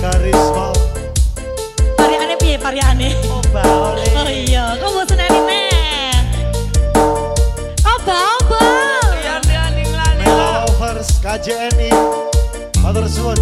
karisma Pariane piye pariane? Oh baole. Oh iya, kok mboten anime. Oh baole. Iya, iya. Lovers KJNI. Matur suwun.